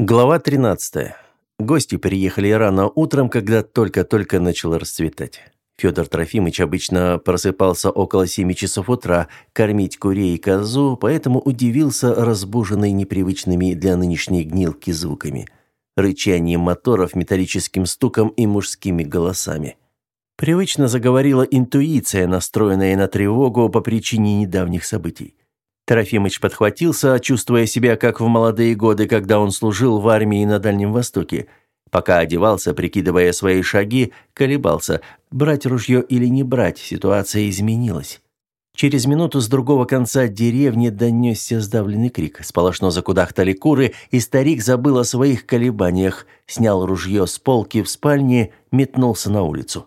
Глава 13. Гости приехали рано утром, когда только-только начало расцветать. Федор Трофимович обычно просыпался около семи часов утра кормить курей и козу, поэтому удивился разбуженной непривычными для нынешней гнилки звуками. Рычанием моторов, металлическим стуком и мужскими голосами. Привычно заговорила интуиция, настроенная на тревогу по причине недавних событий. Трофимыч подхватился, чувствуя себя как в молодые годы, когда он служил в армии на Дальнем Востоке. Пока одевался, прикидывая свои шаги, колебался, брать ружье или не брать, ситуация изменилась. Через минуту с другого конца деревни донесся сдавленный крик. Сполошно закудахтали куры, и старик забыл о своих колебаниях, снял ружье с полки в спальне, метнулся на улицу.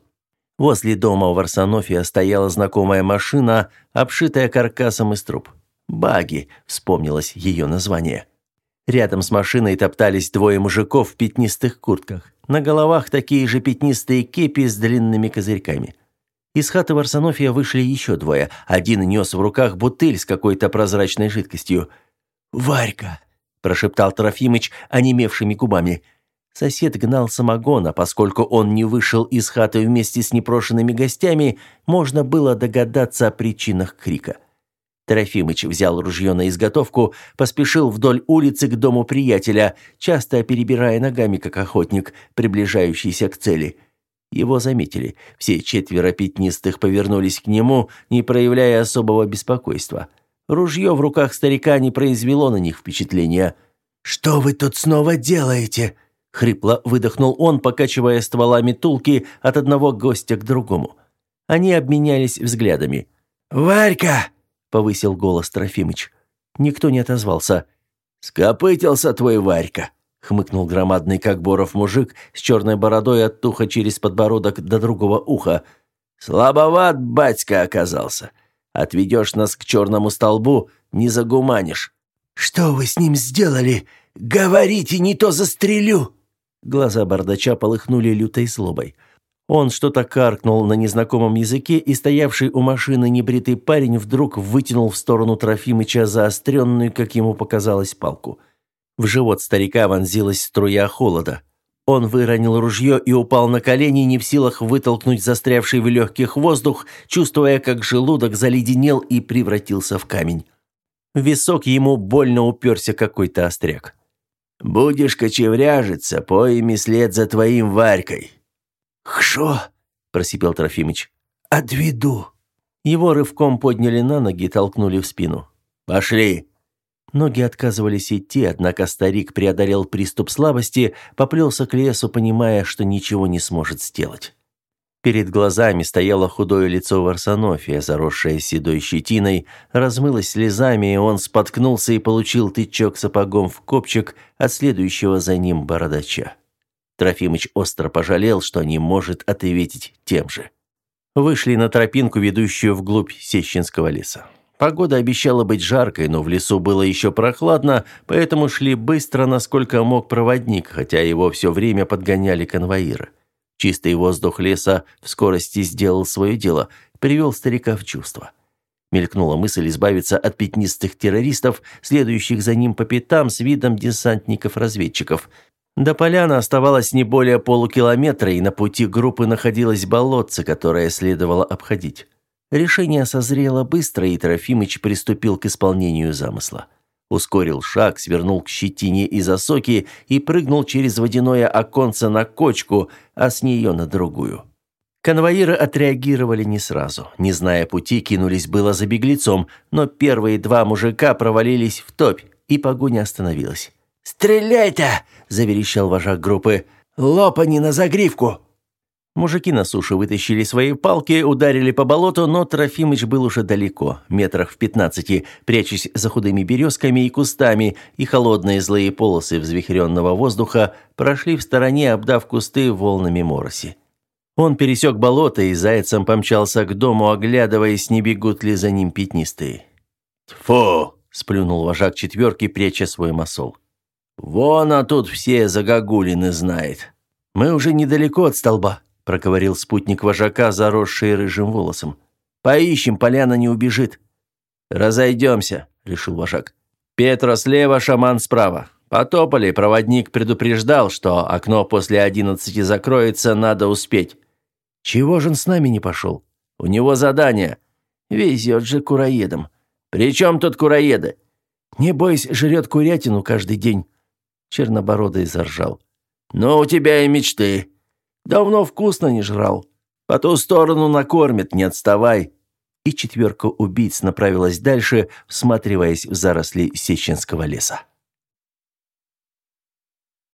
Возле дома в Арсенофе стояла знакомая машина, обшитая каркасом из труб. «Баги», — вспомнилось ее название. Рядом с машиной топтались двое мужиков в пятнистых куртках. На головах такие же пятнистые кепи с длинными козырьками. Из хаты Варсонофия вышли еще двое. Один нес в руках бутыль с какой-то прозрачной жидкостью. «Варька!» – прошептал Трофимыч онемевшими губами. Сосед гнал самогон, а поскольку он не вышел из хаты вместе с непрошенными гостями, можно было догадаться о причинах крика. Трофимыч взял ружье на изготовку, поспешил вдоль улицы к дому приятеля, часто перебирая ногами, как охотник, приближающийся к цели. Его заметили. Все четверо пятнистых повернулись к нему, не проявляя особого беспокойства. Ружье в руках старика не произвело на них впечатления. «Что вы тут снова делаете?» — хрипло выдохнул он, покачивая стволами тулки от одного гостя к другому. Они обменялись взглядами. «Варька!» Повысил голос Трофимыч. Никто не отозвался. «Скопытился твой Варька», — хмыкнул громадный, как боров мужик, с черной бородой от туха через подбородок до другого уха. «Слабоват батька оказался. Отведешь нас к черному столбу, не загуманишь». «Что вы с ним сделали? Говорите, не то застрелю!» Глаза бардача полыхнули лютой злобой. Он что-то каркнул на незнакомом языке, и стоявший у машины небритый парень вдруг вытянул в сторону Трофимыча заостренную, как ему показалось, палку. В живот старика вонзилась струя холода. Он выронил ружье и упал на колени, не в силах вытолкнуть застрявший в легких воздух, чувствуя, как желудок заледенел и превратился в камень. В висок ему больно уперся какой-то остряк. «Будешь кочевряжиться, поими след за твоим Варькой», «Хшо!» – просипел Трофимыч. «Отведу!» Его рывком подняли на ноги и толкнули в спину. «Пошли!» Ноги отказывались идти, однако старик преодолел приступ слабости, поплелся к лесу, понимая, что ничего не сможет сделать. Перед глазами стояло худое лицо Варсонофия, заросшее седой щетиной, размылось слезами, и он споткнулся и получил тычок сапогом в копчик от следующего за ним бородача. Трофимыч остро пожалел, что не может ответить тем же. Вышли на тропинку, ведущую вглубь Сещинского леса. Погода обещала быть жаркой, но в лесу было еще прохладно, поэтому шли быстро, насколько мог проводник, хотя его все время подгоняли конвоиры. Чистый воздух леса в скорости сделал свое дело, привел старика в чувство. Мелькнула мысль избавиться от пятнистых террористов, следующих за ним по пятам с видом десантников-разведчиков. До поляны оставалось не более полукилометра, и на пути группы находилось болотце, которое следовало обходить. Решение созрело быстро, и Трофимыч приступил к исполнению замысла. Ускорил шаг, свернул к щетине из осоки и прыгнул через водяное оконце на кочку, а с нее на другую. Конвоиры отреагировали не сразу. Не зная пути, кинулись было за беглецом, но первые два мужика провалились в топь, и погоня остановилась. «Стреляй-то!» – заверещал вожак группы. «Лопани на загривку!» Мужики на суше вытащили свои палки, ударили по болоту, но Трофимыч был уже далеко, метрах в пятнадцати, прячась за худыми березками и кустами, и холодные злые полосы взвихренного воздуха прошли в стороне, обдав кусты волнами мороси. Он пересек болото и зайцем помчался к дому, оглядываясь, не бегут ли за ним пятнистые. «Фу!» – сплюнул вожак четверки, пряча свой масол. «Вон, а тут все загогулины знает. Мы уже недалеко от столба», — проговорил спутник вожака, заросший рыжим волосом. «Поищем, поляна не убежит». «Разойдемся», — решил вожак. «Петро слева, шаман справа. Потопали, проводник предупреждал, что окно после одиннадцати закроется, надо успеть. Чего же он с нами не пошел? У него задание. Везет же кураедом. При чем тут кураеды? Не бойся, жрет курятину каждый день. Чернобородый заржал. «Ну, у тебя и мечты. Давно вкусно не жрал. По ту сторону накормят, не отставай». И четверка убийц направилась дальше, всматриваясь в заросли Сеченского леса.